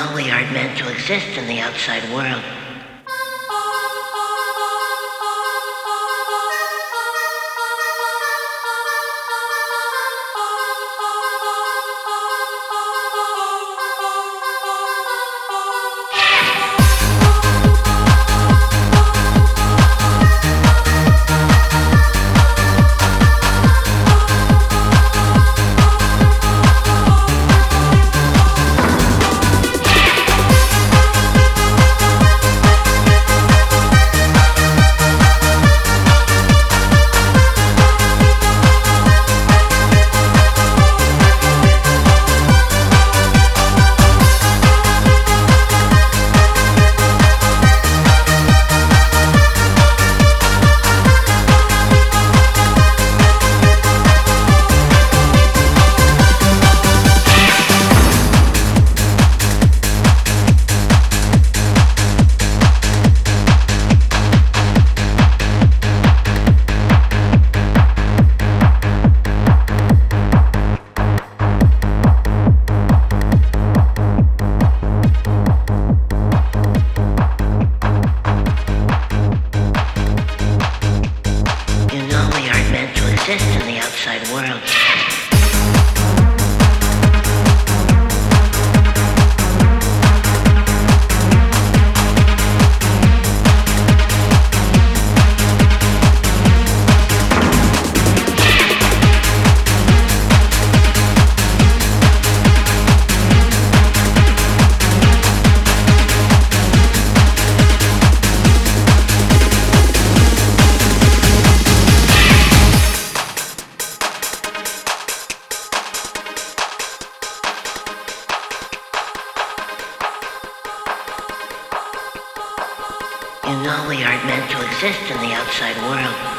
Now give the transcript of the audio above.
know we aren't meant to exist in the outside world. Exist in the outside world. You know we aren't meant to exist in the outside world.